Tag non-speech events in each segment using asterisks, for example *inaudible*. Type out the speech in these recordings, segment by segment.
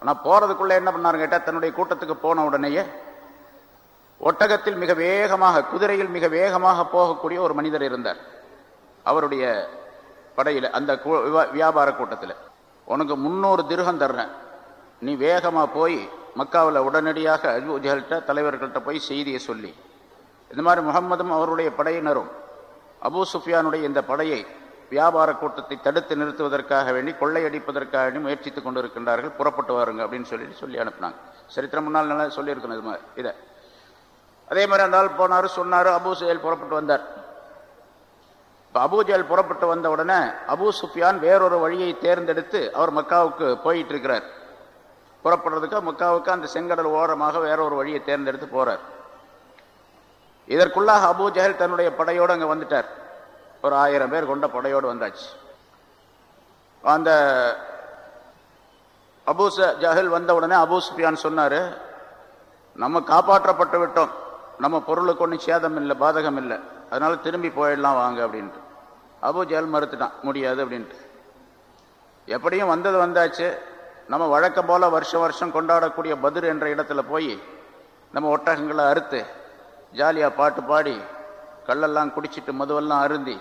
ஆனால் போகிறதுக்குள்ளே என்ன பண்ணாருன்னு கேட்டால் தன்னுடைய கூட்டத்துக்கு போன உடனேயே ஒட்டகத்தில் மிக வேகமாக குதிரையில் மிக வேகமாக போகக்கூடிய ஒரு மனிதர் இருந்தார். அவருடைய படையில் அந்த வியாபார கூட்டத்தில். உனக்கு முன்னூறு திருகம் தர்றேன். நீ வேகமாக போய் மக்காவில் உடனடியாக அஜுஜல்கிட்ட தலைவர்கள்ட்ட போய் செய்தியை சொல்லி. இந்த மாதிரி முகம்மதும் அவருடைய படையினரும் அபு சுஃபியானுடைய இந்த படையை வியாபார கூட்டத்தை தடுத்து நிறுத்துவதற்காக வேண்டி கொள்ளையடிப்பதற்காக வேண்டி முயற்சித்துக் கொண்டிருக்கின்றார்கள். புறப்பட்டு வாருங்க அப்படின்னு சொல்லிட்டு சொல்லி அனுப்புனாங்க. சரித்திரம் முன்னால் நல்லா சொல்லியிருக்கணும் இது மாதிரி இதை. அதே மாதிரி அந்த ஆள் போனாரு சொன்னாரு அபு சுஹேல் புறப்பட்டு வந்தார். இப்போ அபூஜல் புறப்பட்டு வந்த உடனே அபு சுஃபியான் வேறொரு வழியை தேர்ந்தெடுத்து அவர் மக்காவுக்கு போயிட்டு இருக்கிறார். புறப்படுறதுக்கு மக்காவுக்கு அந்த செங்கடல் ஓரமாக வேற ஒரு வழியை தேர்ந்தெடுத்து போறார். இதற்குள்ளாக அபூஜஹல் தன்னுடைய படையோடு அங்க வந்துட்டார். ஒரு ஆயிரம் பேர் கொண்ட படையோடு வந்தாச்சு. அந்த அபூச ச- வந்த உடனே அபூசுபியான் சொன்னார் சொன்னாரு நம்ம காப்பாற்றப்பட்டு விட்டோம். நம்ம பொருளுக்கு ஒன்றும் சேதம் இல்லை பாதகம் இல்லை. அதனால திரும்பி போயிடலாம் வாங்க அப்படின்ட்டு. அபு ஜஹல் மறுத்துட்டான் முடியாது அப்படின்ட்டு. எப்படியும் வந்தது வந்தாச்சு. நம்ம வழக்கம் போல வருஷம் வருஷம் கொண்டாடக்கூடிய பதிர் என்ற இடத்துல போய் நம்ம ஒட்டகங்களை அறுத்து ஜாலியாக பாட்டு பாடி கல்லெல்லாம் குடிச்சிட்டு மதுவெல்லாம் அருந்தி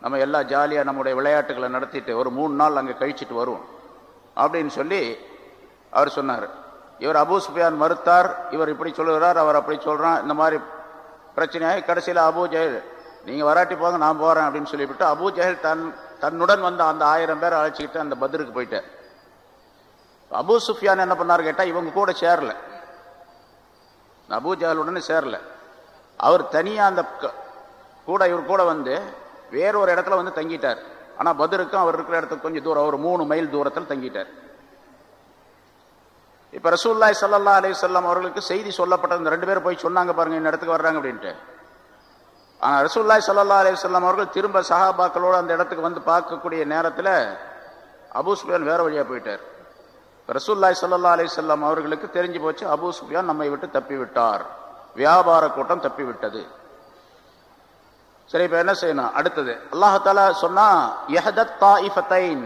நம்ம எல்லாம் ஜாலியாக நம்முடைய விளையாட்டுகளை நடத்திட்டு ஒரு மூணு நாள் அங்கே கழிச்சிட்டு வருவோம். அப்படின்னு சொல்லி அவர் சொன்னார். இவர் அபூசுபியான் மறுத்தார். இவர் இப்படி சொல்லுகிறார் அவர் அப்படி சொல்றான். இந்த மாதிரி பிரச்சனையாகி கடைசியில் அபூ ஜெயல் நீங்க வராட்டி போங்க நான் போறேன் அப்படின்னு சொல்லிவிட்டு அபூ ஜெயல் தன் தன்னுடன் வந்த அந்த ஆயிரம் பேரை அழைச்சிக்கிட்டு அந்த பத்ருக்கு போயிட்டார். அபு சுஃபியான் என்ன பண்ணார் கேட்டால் இவங்க கூட சேரல. அபூ ஜஹலுடனே சேரல. அவர் தனியா அந்த கூட இவர் கூட வந்து வேறொரு இடத்துல வந்து தங்கிட்டார். ஆனால் பதிருக்கும் அவர் இருக்கிற இடத்துக்கு கொஞ்சம் தூரம் ஒரு மூணு மைல் தூரத்தில் தங்கிட்டார். இப்போ ரசூல்லாய் சல்லா அலைஹி வஸல்லம் அவர்களுக்கு செய்தி சொல்லப்பட்டது இந்த ரெண்டு பேரும் போய் சொன்னாங்க பாருங்க இந்த இடத்துக்கு வர்றாங்க அப்படின்ட்டு. ஆனால் ரசூல்லாய் சல்லா அலைஹி வஸல்லம் அவர்கள் திரும்ப சஹாபாக்களோடு அந்த இடத்துக்கு வந்து பார்க்கக்கூடிய நேரத்தில் அபூ சுஃபியான் வழியாக வழியா போயிட்டார். ரசூல்லாய் சல்லா அலைஹி வஸல்லம் அவர்களுக்கு தெரிஞ்சு போச்சு அபூ சுஃபியான் நம்மை விட்டு தப்பி விட்டார் வியாபார கூட்டம் தப்பிவிட்டது. சரி இப்போ என்ன செய்யணும்? அடுத்தது அல்லாஹால சொன்னா யஹதத் தாயிஃபத்தைன்.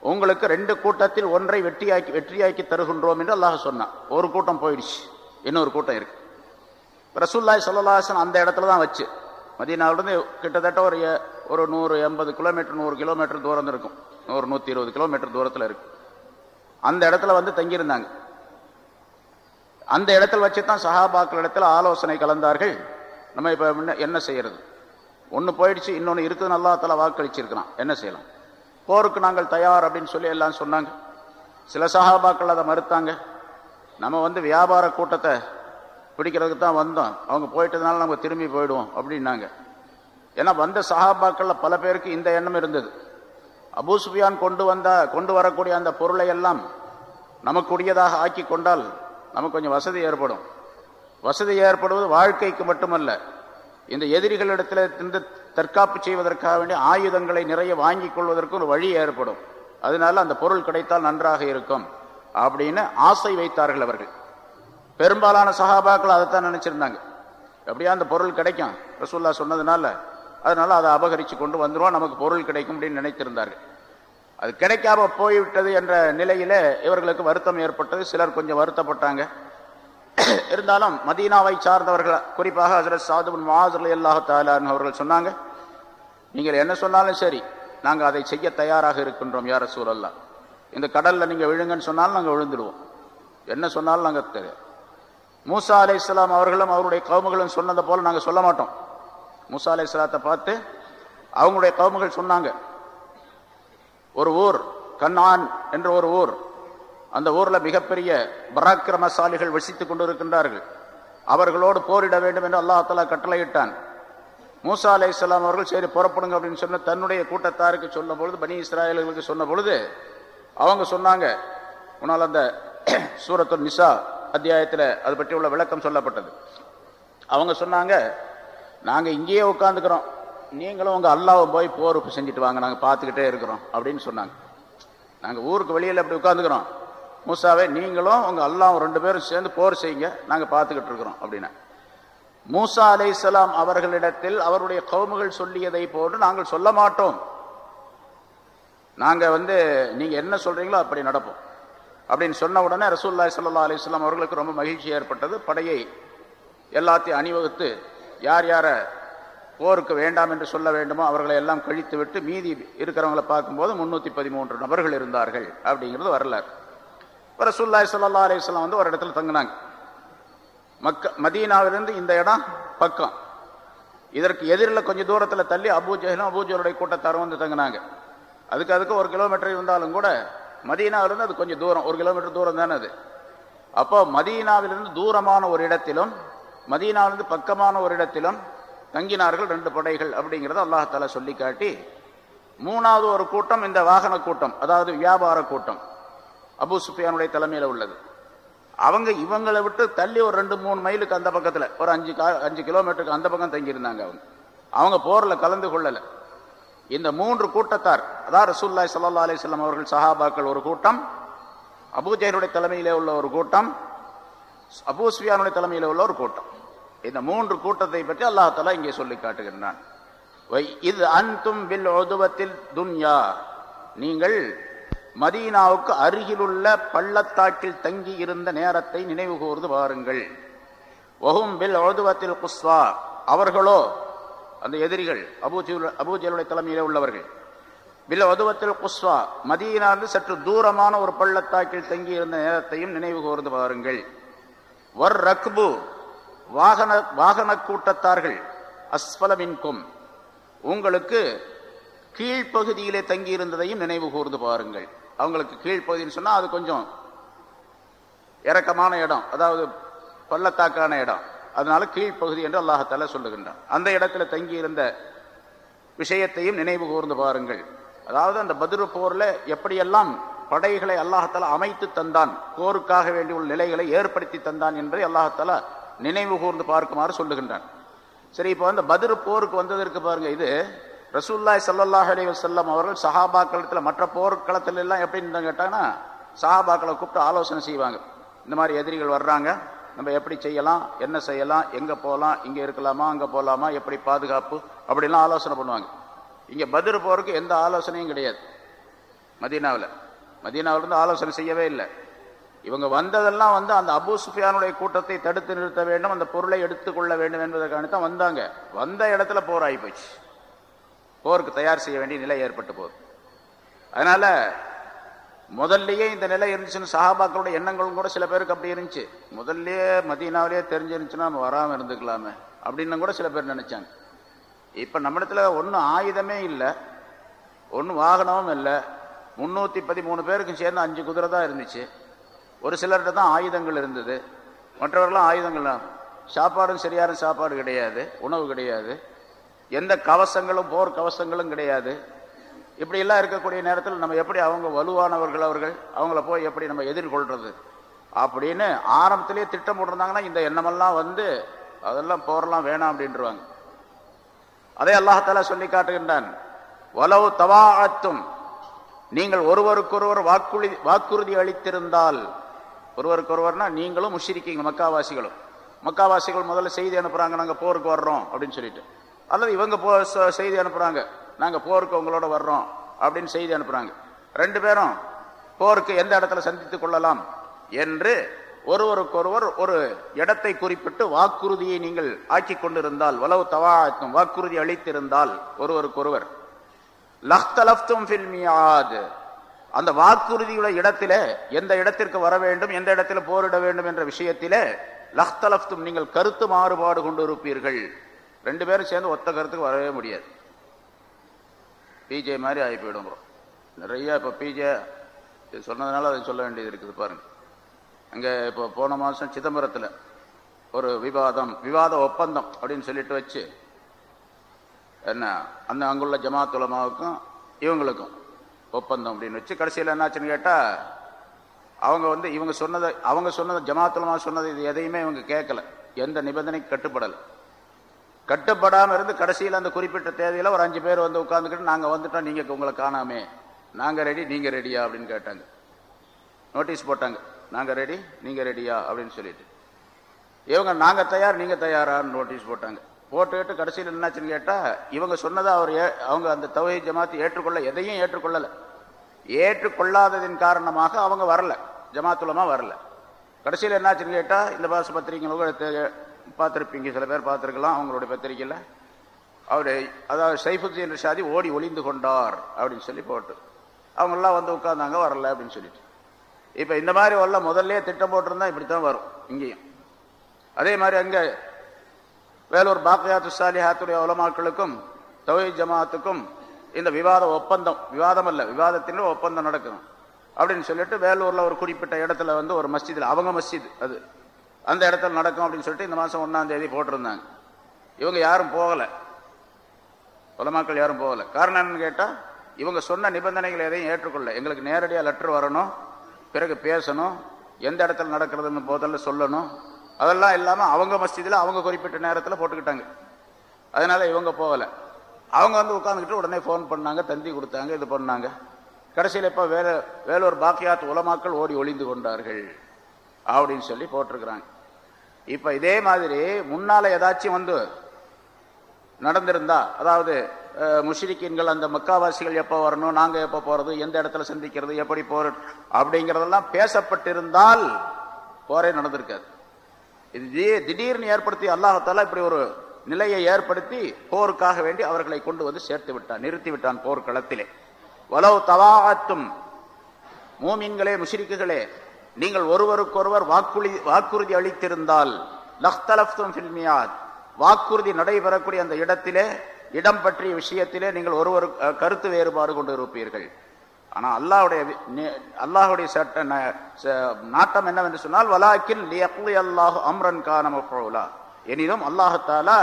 உங்களுக்கு ரெண்டு கூட்டத்தில் ஒன்றை வெற்றியாக்கி வெற்றியாக்கி தருகின்றோம் என்று அல்லாஹ் சொன்னான். ஒரு கூட்டம் போயிடுச்சு. இன்னொரு கூட்டம் இருக்கு. ரசூல்லாய் சொல்லலாசன் அந்த இடத்துல தான் வச்சு. மதியனாவிலிருந்து கிட்டத்தட்ட ஒரு ஒரு நூறு எண்பது கிலோமீட்டர் நூறு கிலோமீட்டர் தூரம் இருக்கும். நூறு நூற்றி இருபது கிலோமீட்டர் தூரத்தில் இருக்கு. அந்த இடத்துல வந்து தங்கியிருந்தாங்க. அந்த இடத்துல வச்சு தான் சஹாபாக்கள் இடத்துல ஆலோசனை கலந்தார்கள். நம்ம இப்போ என்ன செய்யறது? ஒன்று போயிடுச்சு இன்னொன்று இருக்குதுன்னு அல்லா தலா வாக்களிச்சிருக்கிறான். என்ன செய்யலாம்? போருக்கு நாங்கள் தயார் அப்படின்னு சொல்லி எல்லாம் சொன்னாங்க. சில சகாபாக்கள் அதை மறுத்தாங்க. நம்ம வந்து வியாபார கூட்டத்தை பிடிக்கிறதுக்கு தான் வந்தோம். அவங்க போயிட்டதுனால நம்ம திரும்பி போயிடுவோம் அப்படின்னாங்க. ஏன்னா வந்த சகாபாக்களில் பல பேருக்கு இந்த எண்ணம் இருந்தது. அபூசுபியான் கொண்டு வந்த கொண்டு வரக்கூடிய அந்த பொருளை எல்லாம் நமக்குரியதாக ஆக்கி கொண்டால் நமக்கு கொஞ்சம் வசதி ஏற்படும். வசதி ஏற்படுவது வாழ்க்கைக்கு மட்டுமல்ல இந்த எதிரிகளிடத்தில் இருந்து தற்காப்பு செய்வதற்காக வேண்டிய ஆயுதங்களை நிறைய வாங்கி கொள்வதற்கு ஒரு வழி ஏற்படும். அதனால அந்த பொருள் கிடைத்தால் நன்றாக இருக்கும் அப்படின்னு ஆசை வைத்தார்கள் அவர்கள். பெரும்பாலான சகாபாக்கள் அதைத்தான் நினைச்சிருந்தாங்க. எப்படியா அந்த பொருள் கிடைக்கும்? ரசூல்லா சொன்னதுனால. அதனால அதை அபகரித்து கொண்டு வந்துருவோம் நமக்கு பொருள் கிடைக்கும் அப்படின்னு நினைத்திருந்தார்கள். அது கிடைக்காம போய்விட்டது என்ற நிலையில இவர்களுக்கு வருத்தம் ஏற்பட்டது. சிலர் கொஞ்சம் வருத்தப்பட்டாங்க. *coughs* இருந்தாலும் மதீனாவை சார்ந்தவர்கள் குறிப்பாக ஹசரத் சாதுபின் மாசர் அல்லாஹ் தாலான் அவர்கள் சொன்னாங்க நீங்கள் என்ன சொன்னாலும் சரி நாங்கள் அதை செய்ய தயாராக இருக்கின்றோம் யார சூழல்லா இந்த கடலில் நீங்கள் விழுங்கன்னு சொன்னாலும் நாங்கள் விழுந்துடுவோம். என்ன சொன்னாலும் நாங்கள் தெரியும் மூசா அலை இஸ்லாம் அவர்களும் அவருடைய கவுமுகளும் சொன்னதை போல் நாங்கள் சொல்ல மாட்டோம். மூசா அலை இஸ்லாத்தை பார்த்து அவங்களுடைய கவுமுகள் சொன்னாங்க ஒரு ஊர் கண்ணான் என்ற ஒரு ஊர் அந்த ஊரில் மிகப்பெரிய பராக்கிரமசாலிகள் வசித்துக் கொண்டிருக்கின்றார்கள். அவர்களோடு போரிட வேண்டும் என்று அல்லாஹ் தலா கட்டளையிட்டான். மூசா அலை இஸ்லாம் அவர்கள் சரி புறப்படுங்க அப்படின்னு சொன்ன தன்னுடைய கூட்டத்தாருக்கு சொன்ன பொழுது பனி இஸ்ராயல்களுக்கு சொன்ன பொழுது அவங்க சொன்னாங்க உன்னால் அந்த *clears throat* சூரத்து நிசா அத்தியாயத்தில் அது பற்றி உள்ள விளக்கம் சொல்லப்பட்டது. அவங்க சொன்னாங்க நாங்கள் இங்கேயே உட்காந்துக்கிறோம் நீங்களும் உங்கள் அல்லாவை போய் போர் செஞ்சுட்டு வாங்க. நாங்கள் பார்த்துக்கிட்டே இருக்கிறோம். அப்படின்னு சொன்னாங்க. நாங்கள் ஊருக்கு வெளியில் அப்படி உட்காந்துக்கிறோம் மூசாவே நீங்களும் உங்கள் அல்லாவும் ரெண்டு பேரும் சேர்ந்து போர் செய்யுங்க. நாங்கள் பார்த்துக்கிட்டு இருக்கிறோம் அப்படின்னா. மூசா அலைஹிஸ்ஸலாம் அவர்களிடத்தில் அவருடைய கவுமுகள் சொல்லியதை போன்று நாங்கள் சொல்ல மாட்டோம். நாங்கள் வந்து நீங்கள் என்ன சொல்கிறீங்களோ அப்படி நடப்போம். அப்படின்னு சொன்ன உடனே ரசூல்லாய் சல்லா அலிஸ்லாம் அவர்களுக்கு ரொம்ப மகிழ்ச்சி ஏற்பட்டது. படையை எல்லாத்தையும் அணிவகுத்து யார் யாரை போருக்கு வேண்டாம் என்று சொல்ல வேண்டுமோ அவர்களை எல்லாம் கழித்து விட்டு மீதி இருக்கிறவங்களை பார்க்கும்போது முன்னூற்றி பதிமூன்று நபர்கள் இருந்தார்கள் அப்படிங்கிறது வரலாறு. ரசூல்லாய் சல்லா அலிஸ்லாம் வந்து ஒரு இடத்துல தங்கினாங்க. மக்க மதீனாவிலிருந்து இந்த இடம் பக்கம். இதற்கு எதிரில் கொஞ்சம் தூரத்தில் தள்ளி அபூஜலும் அபூஜலுடைய கூட்டத்தாரும் வந்து தங்கினாங்க. அதுக்கு அதுக்கு ஒரு கிலோமீட்டர் இருந்தாலும் கூட மதீனாவிலிருந்து அது கொஞ்சம் தூரம் ஒரு கிலோமீட்டர் தூரம் தானே அது. அப்போ மதீனாவிலிருந்து தூரமான ஒரு இடத்திலும் மதீனாவிலிருந்து பக்கமான ஒரு இடத்திலும் தங்கினார்கள் ரெண்டு படைகள் அப்படிங்கிறத அல்லாஹால சொல்லி காட்டி மூணாவது ஒரு கூட்டம் இந்த வாகன கூட்டம் அதாவது வியாபார கூட்டம். அபு சுஃபியானுடைய தலைமையில் உள்ளது. அவங்க இவங்களை விட்டு தள்ளி ஒரு ரெண்டு மூணு மைலுக்கு அந்த பக்கத்தில் ஒரு அஞ்சு அஞ்சு கிலோமீட்டருக்கு அந்த பக்கம் தங்கியிருந்தாங்க அவங்க. அவங்க போரில் கலந்து கொள்ளலை. இந்த மூன்று கூட்டத்தார் அதாவது ரசூல்லாய் சல்லா அலிஸ்லாம் அவர்கள் சஹாபாக்கள் ஒரு கூட்டம் அபுஜெயனுடைய தலைமையிலே உள்ள ஒரு கூட்டம் அபூஸ்வியானுடைய தலைமையில் உள்ள ஒரு கூட்டம். இந்த மூன்று கூட்டத்தை பற்றி அல்லாஹாலா இங்கே சொல்லி காட்டுகின்றான். இது அன்தும் பில் ஒதுவத்தில் துன்யா. நீங்கள் மதீனாவுக்கு அருகிலுள்ள பள்ளத்தாக்கில் தங்கி இருந்த நேரத்தை நினைவு கூர்ந்து பாருங்கள் ஒஹும் பில் ஒதுவத்தில் குஸ்வா. அவர்களோ அந்த எதிரிகள் அபூஜல் அபூஜியலுடைய தலைமையில் உள்ளவர்கள். பில் ஒதுவத்தில் குஸ்வா. மதீனாந்து சற்று தூரமான ஒரு பள்ளத்தாக்கில் தங்கியிருந்த நேரத்தையும் நினைவு கூர்ந்து பாருங்கள் வர் ரக்பு. வாகன வாகன கூட்டத்தார்கள். அஸ்பலமின்கும் உங்களுக்கு கீழ்ப்பகுதியிலே தங்கி இருந்ததையும் நினைவு கூர்ந்து பாருங்கள் அவங்களுக்கு கீழ்ப்பகுதின்னு சொன்னால் அது கொஞ்சம் இறக்கமான இடம். அதாவது பள்ளத்தாக்கான இடம். அதனால கீழ்ப்பகுதி என்று அல்லாஹத்தால சொல்லுகின்றான். அந்த இடத்துல தங்கி இருந்த விஷயத்தையும் நினைவு கூர்ந்து பாருங்கள். அதாவது அந்த பதிரு போரில் எப்படியெல்லாம் படைகளை அல்லாஹால அமைத்து தந்தான் போருக்காக வேண்டிய நிலைகளை ஏற்படுத்தி தந்தான் என்பதை அல்லாஹால நினைவு கூர்ந்து பார்க்குமாறு சொல்லுகின்றான். சரி இப்போ அந்த பதிரு போருக்கு வந்ததற்கு பாருங்க இது ரசூல்லாய் சல்லாஹ் அலி வசல்லம் அவர்கள் சஹாபாக்களத்தில் மற்ற போர்க்களத்தில் எல்லாம் எப்படின்னு கேட்டாங்கன்னா சஹாபாக்களை கூப்பிட்டு ஆலோசனை செய்வாங்க. இந்த மாதிரி எதிரிகள் வர்றாங்க நம்ம எப்படி செய்யலாம் என்ன செய்யலாம் எங்கே போகலாம் இங்கே இருக்கலாமா அங்கே போகலாமா எப்படி பாதுகாப்பு அப்படிலாம் ஆலோசனை பண்ணுவாங்க. இங்கே பதிர் போருக்கு எந்த ஆலோசனையும் கிடையாது. மதீனாவில். மதீனாவிலேருந்து ஆலோசனை செய்யவே இல்லை. இவங்க வந்ததெல்லாம் வந்து அந்த அபு சுஃபியானுடைய கூட்டத்தை தடுத்து நிறுத்த வேண்டும் அந்த பொருளை எடுத்துக்கொள்ள வேண்டும் என்பதற்கான தான் வந்தாங்க. வந்த இடத்துல போராகி போச்சு. போருக்கு தயார் செய்ய வேண்டிய நிலை ஏற்பட்டு போகுது. அதனால முதல்லயே இந்த நிலை இருந்துச்சுன்னு சஹாபாக்களோட எண்ணங்களும் கூட சில பேருக்கு அப்படி இருந்துச்சு. முதல்லயே மதியனாவிலேயே தெரிஞ்சிருந்துச்சுன்னா நம்ம வராமல் இருந்துக்கலாமே அப்படின்னு கூட சில பேர் நினைச்சாங்க. இப்போ நம்மிடத்துல ஒன்றும் ஆயுதமே இல்லை ஒன்றும் வாகனமும் இல்லை. முந்நூற்றி பதிமூணு பேருக்கும் சேர்ந்து அஞ்சு குதிரை தான் இருந்துச்சு. ஒரு சிலர்கிட்ட தான் ஆயுதங்கள் இருந்தது. மற்றவர்களாம் ஆயுதங்கள் சாப்பாடும் சரியான சாப்பாடு கிடையாது உணவு கிடையாது. எந்த கவசங்களும் போர் கவசங்களும் கிடையாது. இப்படியெல்லாம் இருக்கக்கூடிய நேரத்தில் நம்ம எப்படி அவங்க வலுவானவர்கள் அவர்கள்? அவங்கள போய் எப்படி நம்ம எதிர்கொள்றது? அப்படின்னு ஆரம்பத்திலேயே திட்டம் போட்டிருந்தாங்கன்னா இந்த எண்ணமெல்லாம் வந்து அதெல்லாம் போரெல்லாம் வேணாம் அப்படின்றவாங்க. அதே அல்லாஹால சொல்லி காட்டுகின்றான். வலவு தவாத்தும் நீங்கள் ஒருவருக்கொருவர் வாக்குறுதி வாக்குறுதி அளித்திருந்தால் ஒருவருக்கொருவர்னா நீங்களும் முஷிரிக்கீங்க மக்காவாசிகளும். மக்காவாசிகள் முதல்ல செய்தி அனுப்புறாங்க நாங்கள் போருக்கு வர்றோம் அப்படின்னு சொல்லிட்டு. அல்லது இவங்க போ செய்தி அனுப்புகிறாங்க நாங்கள் போருக்கு உங்களோட வர்றோம் அப்படின்னு செய்தி அனுப்புகிறாங்க ரெண்டு பேரும் போருக்கு எந்த இடத்துல சந்தித்துக் கொள்ளலாம் என்று ஒருவருக்கொருவர் ஒரு இடத்தை குறிப்பிட்டு வாக்குறுதியை நீங்கள் ஆக்கி கொண்டிருந்தால் வலவு தவாக்கும் வாக்குறுதி அளித்திருந்தால் ஒருவருக்கொருவர் லஹ்தலப்தும் ஃபில் அந்த வாக்குறுதியுள்ள இடத்திலே எந்த இடத்திற்கு வர வேண்டும் எந்த இடத்துல போரிட வேண்டும் என்ற விஷயத்திலே லஹ்தலப்தும் நீங்கள் கருத்து மாறுபாடு கொண்டு இருப்பீர்கள். ரெண்டு பேரும் சேர்ந்து ஒத்த கருத்துக்கு வரவே முடியாது. பிஜே மாதிரி ஆகி போயிடும் ப்ரோ நிறையா இப்போ பிஜே சொன்னதுனால அதை சொல்ல வேண்டியது இருக்குது பாருங்க. அங்கே இப்போ போன மாதம் சிதம்பரத்தில் ஒரு விவாதம் விவாத ஒப்பந்தம் அப்படின்னு சொல்லிட்டு வச்சு என்ன அந்த அங்குள்ள ஜமாத்துலமாவுக்கும் இவங்களுக்கும் ஒப்பந்தம் அப்படின்னு வச்சு கடைசியில் என்னாச்சுன்னு கேட்டால் அவங்க வந்து இவங்க சொன்னதை அவங்க சொன்னதை ஜமாத்துலமா சொன்னது இது எதையுமே இவங்க கேட்கல. எந்த நிபந்தனைக்கு கட்டுப்படலை. கட்டுப்படாமல் இருந்து கடைசியில் அந்த குறிப்பிட்ட தேதியில் ஒரு அஞ்சு பேர் வந்து உட்காந்துக்கிட்டு நாங்கள் வந்துட்டோம் நீங்கள் உங்களை காணாமே. நாங்கள் ரெடி நீங்கள் ரெடியா அப்படின்னு கேட்டாங்க. நோட்டீஸ் போட்டாங்க. நாங்கள் ரெடி நீங்கள் ரெடியா அப்படின்னு சொல்லிட்டு. இவங்க நாங்கள் தயார் நீங்கள் தயாரான்னு நோட்டீஸ் போட்டாங்க. போட்டுக்கிட்டு கடைசியில் என்னாச்சுன்னு கேட்டால் இவங்க சொன்னதை அவர் ஏ- அவங்க அந்த தொகை ஜமாத்து ஏற்றுக்கொள்ள எதையும் ஏற்றுக்கொள்ளலை. ஏற்றுக்கொள்ளாததின் காரணமாக அவங்க வரல. ஜமாத்துலமாக வரல. கடைசியில் என்னாச்சுன்னு கேட்டால் இந்த பாச பத்திரிகைகளுக்கு பார்த்துருப்பீங்க சில பேர் பார்த்துருக்கலாம் அவங்களோட பத்திரிக்கையில் அவர் அதாவது சைஃபுத்தீன் ஷாதி ஓடி ஒளிந்து கொண்டார் அப்படின்னு சொல்லி போட்டு. அவங்கெல்லாம் வந்து உட்காந்தாங்க வரல அப்படின்னு சொல்லிட்டு. இப்போ இந்த மாதிரி வரல முதல்ல திட்டம் போட்டிருந்தா இப்படி தான் வரும் இங்கேயும். அதே மாதிரி அங்கே வேலூர் பாக்கியாத்து சாலிஹாத்துடைய உலமாக்களுக்கும் தொகை ஜமாத்துக்கும் இந்த விவாத ஒப்பந்தம் விவாதம் அல்ல விவாதத்தின் ஒப்பந்தம் நடக்கும் அப்படின்னு சொல்லிட்டு வேலூரில் ஒரு குறிப்பிட்ட இடத்துல வந்து ஒரு மஸ்ஜிதில் அவங்க மஸ்ஜித் அது. அந்த இடத்துல நடக்கும் அப்படின்னு சொல்லிட்டு இந்த மாதம் ஒன்றாம் தேதி போட்டிருந்தாங்க. இவங்க யாரும் போகலை. உலமாக்கள் யாரும் போகலை. காரணம் என்னன்னு கேட்டால் இவங்க சொன்ன நிபந்தனைகள் எதையும் ஏற்றுக்கொள்ள எங்களுக்கு நேரடியாக லெட்டர் வரணும் பிறகு பேசணும் எந்த இடத்துல நடக்கிறதுன்னு போதில் சொல்லணும். அதெல்லாம் இல்லாமல் அவங்க மஸ்ஜிதில் அவங்க குறிப்பிட்ட நேரத்தில் போட்டுக்கிட்டாங்க. அதனால் இவங்க போகலை. அவங்க வந்து உட்காந்துக்கிட்டு உடனே ஃபோன் பண்ணாங்க தந்தி கொடுத்தாங்க இது பண்ணாங்க. கடைசியில் இப்போ வேலை வேலூர் பாக்கியாத் உலமாக்கள் ஓடி ஒளிந்து கொண்டார்கள் அப்படின்னு சொல்லி போட்டிருக்கிறாங்க. இப்போ இதே மாதிரி முன்னால ஏதாச்சும் வந்து நடந்திருந்தா அதாவது முஷிரிக்கீன்கள் அந்த மக்காவாசிகள் எப்போ வரணும் நாங்கள் எப்போ போகிறது எந்த இடத்துல சந்திக்கிறது எப்படி போற அப்படிங்கிறதெல்லாம் பேசப்பட்டிருந்தால் போரே நடந்திருக்காது. இது திடீர்னு ஏற்படுத்தி அல்லாஹத்தால இப்படி ஒரு நிலையை ஏற்படுத்தி போருக்காக வேண்டி அவர்களை கொண்டு வந்து சேர்த்து விட்டான் நிறுத்தி விட்டான் போர்க்களத்திலே. வலவு தவாத்தும் மூமின்களே முஷிரிக்குகளே நீங்கள் ஒருவருக்கொருவர் வாக்குறுதி வாக்குறுதி அளித்திருந்தால் லஹ்தலப்தும் ஃபில்மியாத் வாக்குறுதி நடைபெறக்கூடிய அந்த இடத்திலே இடம் பற்றிய விஷயத்திலே நீங்கள் ஒருவர் கருத்து வேறுபாடு கொண்டு இருப்பீர்கள். ஆனால் அல்லாஹுடைய அல்லாஹுடைய சட்ட நாட்டம் என்னவென்று சொன்னால் வலாக்கின் அல்லாஹு அம்ரன் கானமோலா எனினும் அல்லாஹத்தாலா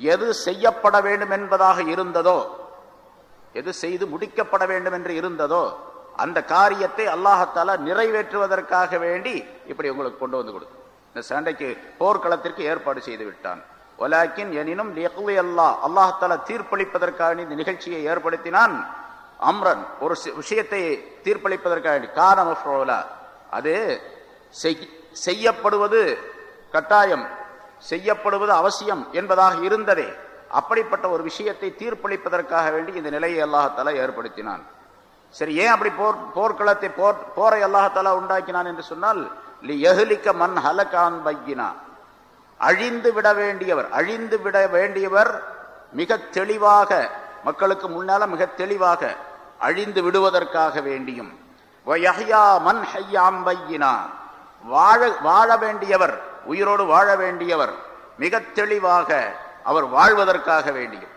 எது செய்யப்பட வேண்டும் என்பதாக இருந்ததோ எது செய்து முடிக்கப்பட வேண்டும் என்று இருந்ததோ அந்த காரியத்தை அல்லாஹத்தாலா நிறைவேற்றுவதற்காக வேண்டி இப்படி உங்களுக்கு கொண்டு வந்து கொடுக்கும் இந்த சண்டைக்கு போர்க்களத்திற்கு ஏற்பாடு செய்து விட்டான். ஒலாக்கின் எனினும் அல்லா அல்லாஹால தீர்ப்பளிப்பதற்காக இந்த நிகழ்ச்சியை ஏற்படுத்தினான். அம்ரன் ஒரு விஷயத்தை தீர்ப்பளிப்பதற்காக காரணம் அது செய்யப்படுவது கட்டாயம் செய்யப்படுவது அவசியம் என்பதாக இருந்ததே. அப்படிப்பட்ட ஒரு விஷயத்தை தீர்ப்பளிப்பதற்காக வேண்டி இந்த நிலையை அல்லாஹால ஏற்படுத்தினான். சரி ஏன் அப்படி போர் போர்க்களத்தை போர் போரை அல்லாஹாலா உண்டாக்கினான் என்று சொன்னால் எஹலிக்க மண் ஹலகான் பையினா. அழிந்து விட வேண்டியவர் அழிந்து விட வேண்டியவர் மிக தெளிவாக மக்களுக்கு முன்னால மிக தெளிவாக அழிந்து விடுவதற்காக வேண்டியும். மண் ஹையாம் பையினா. வாழ வாழ வேண்டியவர் உயிரோடு வாழ வேண்டியவர் மிக தெளிவாக அவர் வாழ்வதற்காக வேண்டியும்.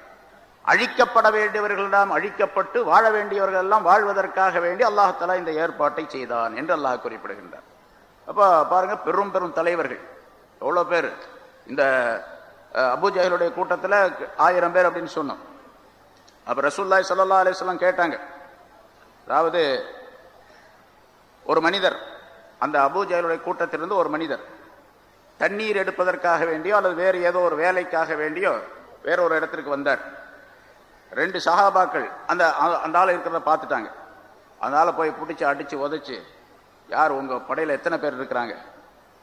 அழிக்கப்பட வேண்டியவர்களிடம் அழிக்கப்பட்டு வாழ வேண்டியவர்கள் எல்லாம் வாழ்வதற்காக வேண்டி அல்லாஹாலா இந்த ஏற்பாட்டை செய்தான் என்று அல்லாஹ் குறிப்பிடுகின்றார். அப்போ பாருங்க பெரும் பெரும் தலைவர்கள். எவ்வளோ பேர்? இந்த அபுஜஹலுடைய கூட்டத்தில் ஆயிரம் பேர் அப்படின்னு சொன்னோம். அப்போ ரசூல்லாய் சல்லா அலிஸ்லாம் கேட்டாங்க. அதாவது ஒரு மனிதர் அந்த அபுஜஹலுடைய கூட்டத்திலிருந்து ஒரு மனிதர் தண்ணீர் எடுப்பதற்காக வேண்டியோ அல்லது வேறு ஏதோ ஒரு வேலைக்காக வேண்டியோ வேற ஒரு இடத்திற்கு வந்தார். ரெண்டு சகாபாக்கள் அந்த அந்த ஆள் இருக்கிறத பார்த்துட்டாங்க. அதனால் போய் பிடிச்சி அடித்து உதச்சி யார் உங்கள் படையில் எத்தனை பேர் இருக்கிறாங்க?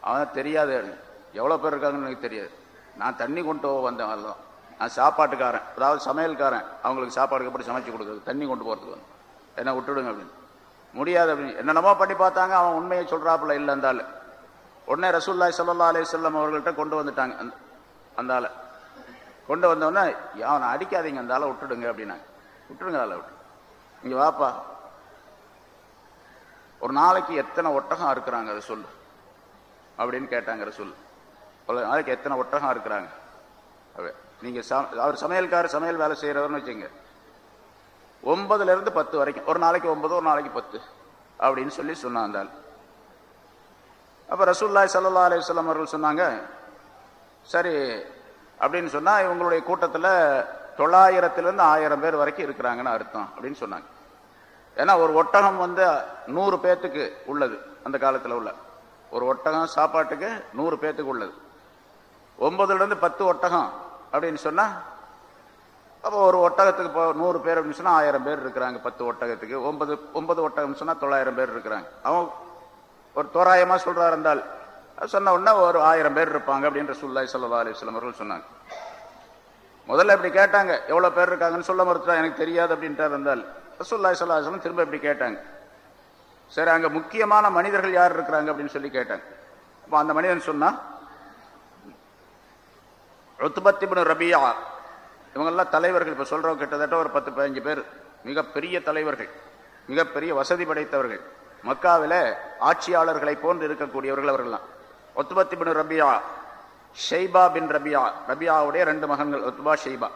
அவன் தெரியாது. எவ்வளோ பேர் இருக்காங்கன்னு எனக்கு தெரியாது. நான் தண்ணி கொண்டு வந்தேன் அதுதான் நான் சாப்பாட்டுக்காரன் அதாவது சமையல்காரன். அவங்களுக்கு சாப்பாடுக்கு எப்படி சமைச்சு கொடுக்குறது? தண்ணி கொண்டு போகிறதுக்கு வந்து. என்ன விட்டுடுங்க அப்படின்னு. முடியாது அப்படின்னு. என்னென்னமோ பண்ணி பார்த்தாங்க. அவன் உண்மையை சொல்கிறாப்புல இல்லை இருந்தாலும் உடனே ரசூல்லாய் சல்லா அலி சொல்லம் அவர்கள்ட்ட கொண்டு வந்துட்டாங்க அந்த அந்த ஆளை. கொண்டு வந்தோடனே அவனை அடிக்காதீங்க அந்த ஆளை விட்டுடுங்க அப்படின்னாங்க. விட்டுடுங்க ஆளை விட்டு. இங்கே வாப்பா. ஒரு நாளைக்கு எத்தனை ஒட்டகம் இருக்கிறாங்க அதை சொல்லு அப்படின்னு கேட்டாங்க சொல். ஒரு நாளைக்கு எத்தனை ஒட்டகம் இருக்கிறாங்க நீங்க அவர் சமையல்காரர் சமையல் வேலை செய்யறவர்னு வச்சுங்க ஒன்பதுல இருந்து பத்து வரைக்கும் ஒரு நாளைக்கு ஒன்பது ஒரு நாளைக்கு பத்து அப்படின்னு சொல்லி சொன்னான் அந்த ஆள். அப்ப ரசூல்லாய் சல்லா அலிஸ்லாம் அவர்கள் சொன்னாங்க சரி அப்படின்னு சொன்னா இவங்களுடைய கூட்டத்தில் தொள்ளாயிரத்திலிருந்து ஆயிரம் பேர் வரைக்கும் இருக்கிறாங்கன்னு அர்த்தம் அப்படின்னு சொன்னாங்க. ஏன்னா ஒரு ஒட்டகம் வந்து நூறு பேத்துக்கு உள்ளது அந்த காலத்தில் உள்ள. ஒரு ஒட்டகம் சாப்பாட்டுக்கு நூறு பேத்துக்கு உள்ளது. ஒன்பதுலேருந்து பத்து ஒட்டகம் அப்படின்னு சொன்னால் அப்போ ஒரு ஒட்டகத்துக்கு இப்போ நூறு பேர் அப்படின்னு சொன்னால் ஆயிரம் பேர் இருக்கிறாங்க பத்து ஒட்டகத்துக்கு. ஒன்பது ஒன்பது ஒட்டகம் சொன்னால் தொள்ளாயிரம் பேர் இருக்கிறாங்க. அவன் ஒரு தோராயமாக சொல்கிறா இருந்தால் சொன்ன உடனே ஒரு ஆயிரம் பேர் இருப்பாங்க அப்படின்ற சுல்லாய் சல்லா அலிஸ்லாம் அவர்கள் சொன்னாங்க. முதல்ல இப்படி கேட்டாங்க எவ்வளோ பேர் இருக்காங்கன்னு சொல்ல மறுத்துட்டா எனக்கு தெரியாது அப்படின்ட்டு இருந்தால் ரசூல்லாய் சல்லா அலிஸ்லாம் திரும்ப இப்படி கேட்டாங்க. சரி அங்கே முக்கியமான மனிதர்கள் யார் இருக்கிறாங்க அப்படின்னு சொல்லி கேட்டாங்க. அப்போ அந்த மனிதன் சொன்னால் ருத்துபத்திபுன் ரபியா இவங்கெல்லாம் தலைவர்கள் இப்போ சொல்கிறோம் கிட்டத்தட்ட ஒரு பத்து பதினஞ்சு பேர் மிகப்பெரிய தலைவர்கள் மிகப்பெரிய வசதி படைத்தவர்கள். மக்காவில் ஆட்சியாளர்களை போன்று இருக்கக்கூடியவர்கள் அவர்கள்லாம். ஒத்துபத்தி பின் ரபியா ஷெய்பா பின் ரபியா ரபியாவுடைய ரெண்டு மகன்கள் Utba Shaiba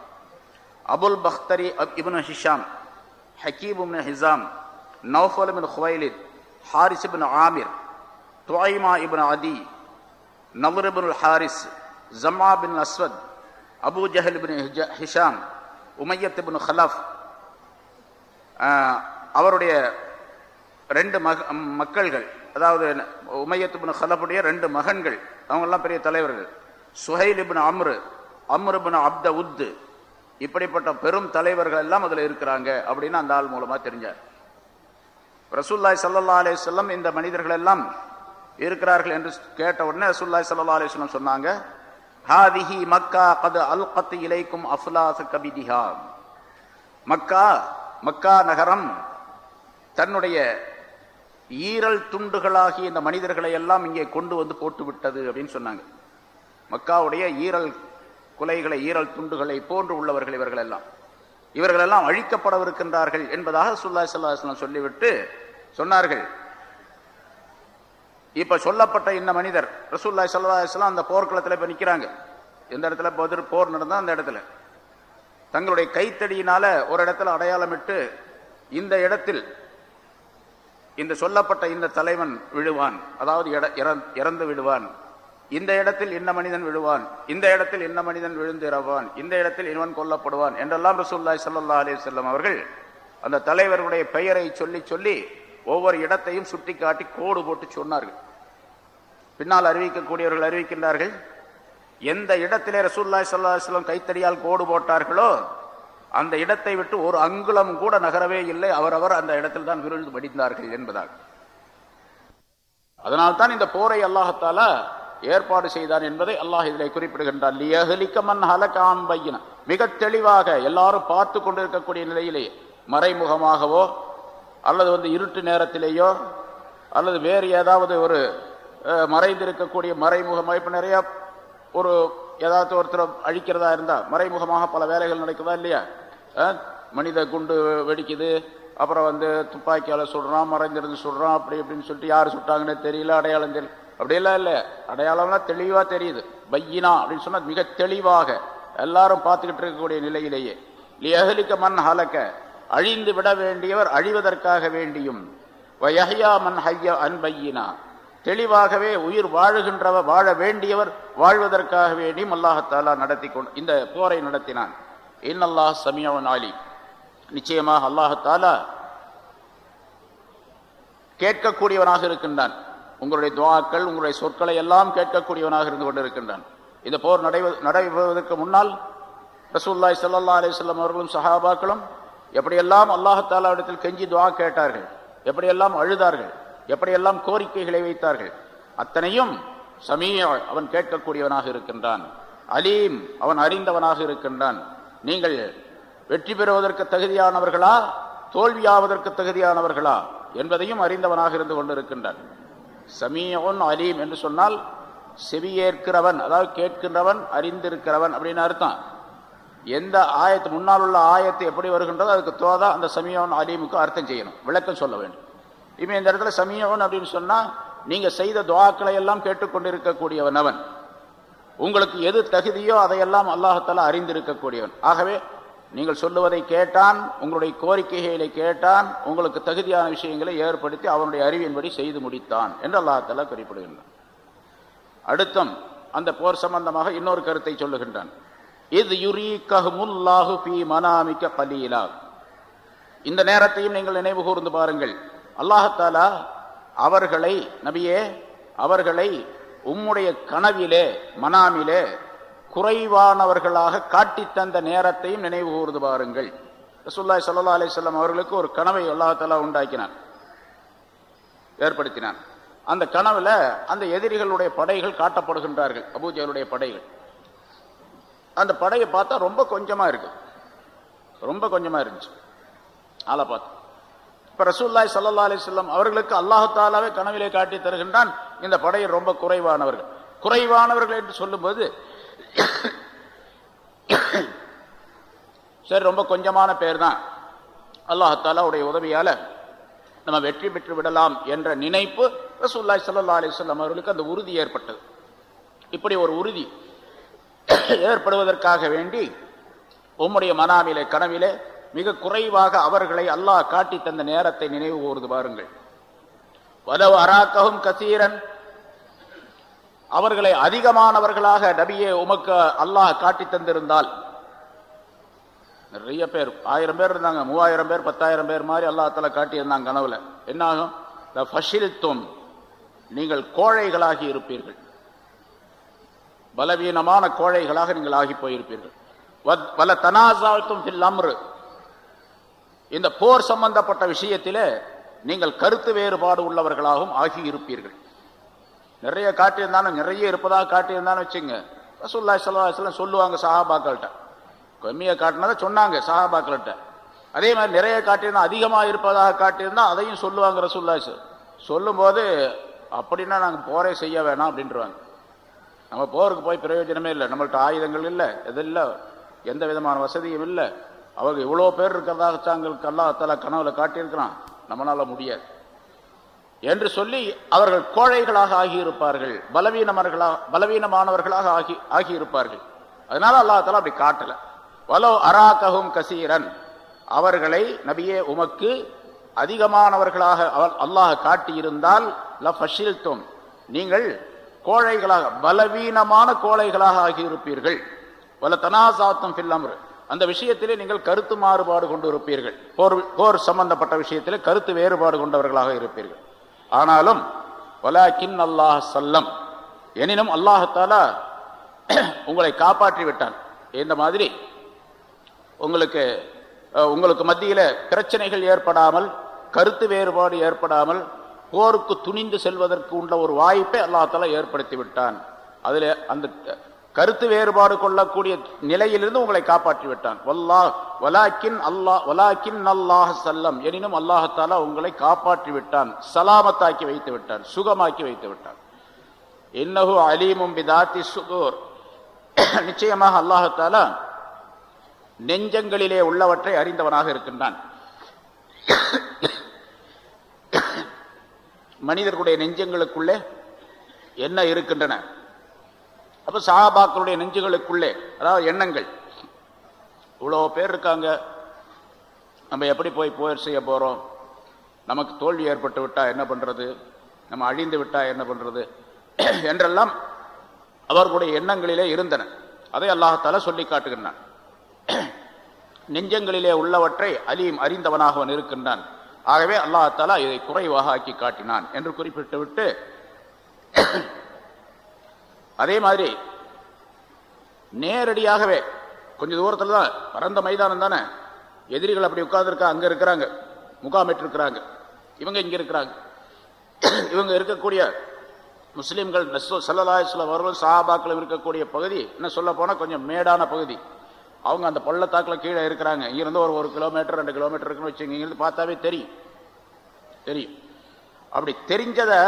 Abul Bakhtari Ibn Hisham ஹக்கீப் Ibn Hisham Nawfal bin Khuwaylid Harith bin Amir Tuayma Ibn Adi நவர் Harith Zama bin Aswad Abu Jahl bin Hisham Umayya bin Khalaf அவருடைய ரெண்டு மக மக்கள்கள். அதாவது உமையத்துபின் ஹலபுடைய ரெண்டு மகன்கள். அவங்கெல்லாம் பெரிய தலைவர்கள். சுஹைல் இபின் அம்ரு அம்ருபின் அப்த உத்து இப்படிப்பட்ட பெரும் தலைவர்கள் எல்லாம் அதுல இருக்கிறாங்க அப்படின்னு அந்த ஆள் மூலமா தெரிஞ்சார். ரசூல்லாய் சல்லா அலிஸ்லம் இந்த மனிதர்கள் எல்லாம் இருக்கிறார்கள் என்று கேட்ட உடனே ரசூல்லாய் சல்லா அலிஸ்லம் சொன்னாங்க ஹாதிஹி மக்கா கது அல் கத்து இலைக்கும் அஃலாச கபிதிஹா. மக்கா மக்கா நகரம் தன்னுடைய ஈரல் துண்டுகளாகி இந்த மனிதர்களை எல்லாம் இங்கே கொண்டு வந்து போட்டு விட்டது அப்படின்னு சொன்னாங்க. மக்காவுடைய ஈரல் குலைகளை ஈரல் துண்டுகளை போன்று உள்ளவர்கள் இவர்கள் எல்லாம் இவர்கள் எல்லாம் அழிக்கப்படவிருக்கின்றார்கள் என்பதாக சுல்லா சல்லாஹ் சொல்லிவிட்டு சொன்னார்கள். இப்ப சொல்லப்பட்ட இந்த மனிதர் ரசூல்லாய் சல்லாஹலாம் அந்த போர்க்களத்தில் இப்ப நிற்கிறாங்க எந்த இடத்துல? பதிர் போர் நடந்தா அந்த இடத்துல. தங்களுடைய கைத்தடியினால ஒரு இடத்துல அடையாளமிட்டு இந்த இடத்தில் இந்த சொல்லப்பட்ட இந்த தலைவன் விழுவான். அதாவது இறந்து விடுவான். இந்த இடத்தில் இன்ன மனிதன் விழுவான். இந்த இடத்தில் இன்ன மனிதன் விழுந்து இறவான் இந்த இடத்தில் இவன் கொல்லப்படுவான். என்றெல்லாம் ரசூல்லாய் சல்லா அலி செல்லம் அவர்கள் அந்த தலைவருடைய பெயரை சொல்லி சொல்லி ஒவ்வொரு இடத்தையும் சுட்டி காட்டி கோடு போட்டு சொன்னார்கள். பின்னால் அறிவிக்கக்கூடியவர்கள் அறிவிக்கின்றார்கள் எந்த இடத்திலே ரசூல்லாய் சல்லா செல்லம் கைத்தறியால் கோடு போட்டார்களோ அந்த இடத்தை விட்டு ஒரு அங்குலம் கூட நகரவே இல்லை. அவரவர் அந்த இடத்தில் தான் விருது படித்தார்கள் என்பதாக. அதனால்தான் இந்த போரை அல்லாஹத்தால ஏற்பாடு செய்தான் என்பதை அல்லாஹ் இதில் குறிப்பிடுகின்றான். மிக தெளிவாக எல்லாரும் பார்த்து கொண்டிருக்கக்கூடிய நிலையிலே மறைமுகமாகவோ அல்லது வந்து இருட்டு நேரத்திலேயோ அல்லது வேறு ஏதாவது ஒரு மறைந்திருக்கக்கூடிய மறைமுகமாக இப்போ நிறைய ஒரு ஏதாவது ஒருத்தர் அழிக்கிறதா இருந்தால் மறைமுகமாக பல வேலைகள் நடக்குதா இல்லையா? மனித குண்டு வெடிக்குது அப்புறம் வந்து துப்பாக்கியால் சுடுறான் மறைஞ்சிருந்து சுடுறான் அப்படி இப்படின்னு சொல்லிட்டு யார் சுட்டாங்கன்னு தெரியல அடையாளம் தெரியல அப்படியெல்லாம் இல்லை. அடையாளம்லாம் தெளிவாக தெரியுது. பையினா அப்படின்னு சொன்னால் மிக தெளிவாக எல்லாரும் பார்த்துக்கிட்டு இருக்கக்கூடிய நிலையிலேயே. லியகலிக்க மண் ஹலக்க அழிந்து விட வேண்டியவர் அழிவதற்காக வேண்டியும். வயஹ்யா மண் ஹைய அன்பையினா தெளிவாகவே உயிர் வாழுகின்றவர் வாழ வேண்டியவர் வாழ்வதற்காக வேண்டியும் அல்லாஹத்தாலா நடத்தி கொண்டு இந்த போரை நடத்தினான். இன்னல்லாஹ் சமியவன் ஆலி நிச்சயமாக அல்லாஹத்தாலா கேட்கக்கூடியவனாக இருக்கின்றான். உங்களுடைய துவாக்கள் உங்களுடைய சொற்களை எல்லாம் கேட்கக்கூடியவனாக இருந்து கொண்டிருக்கின்றான். இந்த போர் நடை நடைபெறுவதற்கு முன்னால் ரசூல்லாய் சல்லா அலிஸ்லாம் அவர்களும் சஹாபாக்களும் எப்படியெல்லாம் அல்லாஹாலாவிடத்தில் கெஞ்சி துவா கேட்டார்கள் எப்படியெல்லாம் அழுதார்கள் எப்படியெல்லாம் கோரிக்கைகளை வைத்தார்கள்? அத்தனையும் சமீய அவன் கேட்கக்கூடியவனாக இருக்கின்றான். அலீம் அவன் அறிந்தவனாக இருக்கின்றான். நீங்கள் வெற்றி பெறுவதற்கு தகுதியானவர்களா? தோல்வியாவதற்கு தகுதியானவர்களா? என்பதையும் அறிந்தவனாக இருந்து கொண்டிருக்கின்றான். சமீயோன் அலீம் என்று சொன்னால் செவியேற்கிறவன் அதாவது கேட்கின்றவன் அறிந்திருக்கிறவன் அப்படின்னு அர்த்தம். எந்த ஆயத்து முன்னால் உள்ள ஆயத்து எப்படி வருகின்றதோ அதுக்கு தோதா அந்த சமீயோன் அலீமுக்கு அர்த்தம் செய்யணும். விளக்கம் சொல்ல வேண்டும். இப்போ இந்த இடத்துல சமயவன் அப்படின்னு சொன்னால் நீங்கள் செய்த துவாக்களை எல்லாம் கேட்டுக்கொண்டிருக்கக்கூடியவன் அவன். உங்களுக்கு எது தகுதியோ அதையெல்லாம் அல்லாஹத்தால அறிந்திருக்கக்கூடியவன். ஆகவே நீங்கள் சொல்லுவதை கேட்டான் உங்களுடைய கோரிக்கைகளை கேட்டான் உங்களுக்கு தகுதியான விஷயங்களை ஏற்படுத்தி அவனுடைய அறிவின்படி செய்து முடித்தான் என்று அல்லாஹத்தால குறிப்பிடுகின்றான். அடுத்தம் அந்த போர் சம்பந்தமாக இன்னொரு கருத்தை சொல்லுகின்றான். இது யுரீகஹுமுல்லாஹு ஃபீ மனாமிக்க கலீலா. இந்த நேரத்தையும் நீங்கள் நினைவு கூர்ந்து பாருங்கள். அல்லாஹாலா அவர்களை நபியே அவர்களை உம்முடைய கனவிலே மனாமிலே குறைவானவர்களாக காட்டி தந்த நேரத்தையும் நினைவு கூர்ந்து பாருங்கள். ரசூல்லாய் சல்லா அலிஸ்லாம் அவர்களுக்கு ஒரு கனவை அல்லாஹாலா உண்டாக்கினான். ஏற்படுத்தினான். அந்த கனவுல அந்த எதிரிகளுடைய படைகள் காட்டப்படுகின்றார்கள். அபூஜலுடைய படைகள். அந்த படையை பார்த்தா ரொம்ப கொஞ்சமா இருக்கு. ரொம்ப கொஞ்சமா இருந்துச்சு. ஆளை பார்த்து அப்ப ரசூல்லாய் சல்லா அலிஸ்லாம் அவர்களுக்கு அல்லாஹு தாலாவே கனவிலே காட்டி தருகின்றான். இந்த படையில் ரொம்ப குறைவானவர்கள். குறைவானவர்கள் என்று சொல்லும்போது சரி ரொம்ப கொஞ்சமான பேர் தான் அல்லாஹாலாவுடைய உதவியால நம்ம வெற்றி பெற்று விடலாம் என்ற நினைப்பு ரசூல்லாய் சல்லா அலிஸ்லாம் அவர்களுக்கு அந்த உறுதி ஏற்பட்டது. இப்படி ஒரு உறுதி ஏற்படுவதற்காக வேண்டி உம்முடைய மனாவிலே கனவிலே மிக குறைவாக அவர்களை அல்லாஹ் காட்டி தந்த நேரத்தை நினைவு கூர்ந்து பாருங்கள். வலவு அராக்கவும் கசீரன். அவர்களை அதிகமானவர்களாக நபியே உமக்கு அல்லாஹ் காட்டி தந்திருந்தால். நிறைய பேர் ஆயிரம் பேர் இருந்தாங்க மூவாயிரம் பேர் பத்தாயிரம் பேர் மாதிரி அல்லாஹால காட்டியிருந்தாங்க கனவுல. என்னாகும்? த ஃபஷிலித்தும். நீங்கள் கோழைகளாகி இருப்பீர்கள். பலவீனமான கோழைகளாக நீங்கள் ஆகி போயிருப்பீர்கள். பல தனாசாத்தும் ஃபில் அம்ரு. இந்த போர் சம்பந்தப்பட்ட விஷயத்திலே நீங்கள் கருத்து வேறுபாடு உள்ளவர்களாகவும் ஆகி இருப்பீர்கள் நிறைய காட்டியிருந்தாலும் நிறைய இருப்பதாக காட்டியிருந்தாலும் வச்சுங்க. ரசூல்லா சல்லாஹ் சொல்லுவாங்க சஹாபாக்கள்கிட்ட. கம்மியாக காட்டினதை சொன்னாங்க சஹாபாக்கள்கிட்ட. அதே மாதிரி நிறைய காட்டியிருந்தா அதிகமாக இருப்பதாக காட்டியிருந்தா அதையும் சொல்லுவாங்க ரசூல்லா சொல்லும் போது அப்படின்னா நாங்கள் போரே செய்ய வேணாம் அப்படின்றாங்க நம்ம போருக்கு போய் பிரயோஜனமே இல்லை. நம்மள்ட்ட ஆயுதங்கள் இல்லை எதில் இல்லை. எந்த விதமான வசதியும் இல்லை. அவர்கள் இவ்வளோ பேர் இருக்கிறதாக தாங்களுக்கு அல்லாஹால கனவுல காட்டியிருக்கிறான். நம்மளால முடியாது. என்று சொல்லி அவர்கள் கோழைகளாக ஆகியிருப்பார்கள். பலவீனமர்களாக பலவீனமானவர்களாக ஆகி ஆகியிருப்பார்கள். அதனால அல்லாஹால அப்படி காட்டல. வலோ அராகவும் கசீரன். அவர்களை நபியே உமக்கு அதிகமானவர்களாக அல்லாஹ் காட்டியிருந்தால் லஃபஷில்தும் நீங்கள் கோழைகளாக பலவீனமான கோழைகளாக ஆகியிருப்பீர்கள். வல தனாசாத்தம் ஃபில்லம்ரு அந்த விஷயத்திலே நீங்கள் கருத்து மாறுபாடு கொண்டு இருப்பீர்கள். போர் போர் சம்பந்தப்பட்ட விஷயத்திலே கருத்து வேறுபாடு கொண்டவர்களாக இருப்பீர்கள். ஆனாலும் வலாக்கின் அல்லாஹ் சல்லம். எனினும் அல்லாஹத்தாலா உங்களை காப்பாற்றி விட்டான். இந்த மாதிரி உங்களுக்கு உங்களுக்கு மத்தியில் பிரச்சனைகள் ஏற்படாமல் கருத்து வேறுபாடு ஏற்படாமல் போருக்கு துணிந்து செல்வதற்கு உள்ள ஒரு வாய்ப்பை அல்லாஹால ஏற்படுத்தி விட்டான். அதில் அந்த கருத்து வேறுபாடு கொள்ளக்கூடிய நிலையிலிருந்து உங்களை காப்பாற்றி விட்டான் வலாக்கின் அல்லாஹ் வலாக்கின் அல்லாஹ் சல்லம். எனினும் அல்லாஹத்தாலா உங்களை காப்பாற்றி விட்டான் சலாமத்தாக்கி வைத்து விட்டான் சுகமாக்கி வைத்து விட்டான் இன்னகு அலீமும் பிதாத்தி சுதூர் நிச்சயமாக அல்லாஹத்தாலா நெஞ்சங்களிலே உள்ளவற்றை அறிந்தவனாக இருக்கின்றான். மனிதர்களுடைய நெஞ்சங்களுக்குள்ளே என்ன இருக்கின்றன? அப்ப சஹாபாக்களுடைய நெஞ்சுகளுக்குள்ளே அதாவது எண்ணங்கள். இவ்வளோ பேர் இருக்காங்க. நம்ம எப்படி போய் போர் செய்ய போகிறோம் நமக்கு தோல்வி ஏற்பட்டு விட்டால் என்ன பண்ணுறது நம்ம அழிந்து விட்டால் என்ன பண்ணுறது *clears throat* என்றெல்லாம் அவர்களுடைய எண்ணங்களிலே இருந்தன. அதை அல்லாஹால சொல்லி காட்டுகின்றான். *clears throat* நெஞ்சங்களிலே உள்ளவற்றை அலியும் அறிந்தவனாக அவன் இருக்கின்றான். ஆகவே அல்லாஹாலா இதை குறைவாக ஆக்கி காட்டினான் என்று குறிப்பிட்டு விட்டு அதே மாதிரி நேரடியாகவே கொஞ்சம் தூரத்தில் தான் பரந்த மைதானம் தானே? எதிரிகள் அப்படி உட்கார்ந்துருக்கா அங்கே இருக்கிறாங்க. முகாமிட்டிருக்கிறாங்க இவங்க இங்கே இருக்கிறாங்க. *clears throat* இவங்க இருக்கக்கூடிய முஸ்லீம்கள் சல்லலாஸ்லாம் அவர்களும் சாபாக்களும் இருக்கக்கூடிய பகுதி என்ன சொல்ல போனால் கொஞ்சம் மேடான பகுதி. அவங்க அந்த பள்ளத்தாக்கில் கீழே இருக்கிறாங்க. இங்கிருந்து ஒரு ஒரு கிலோமீட்டர் ரெண்டு கிலோமீட்டர் இருக்குன்னு வச்சுங்க இங்கிருந்து பார்த்தாவே தெரியும். தெரியும். அப்படி தெரிஞ்சதை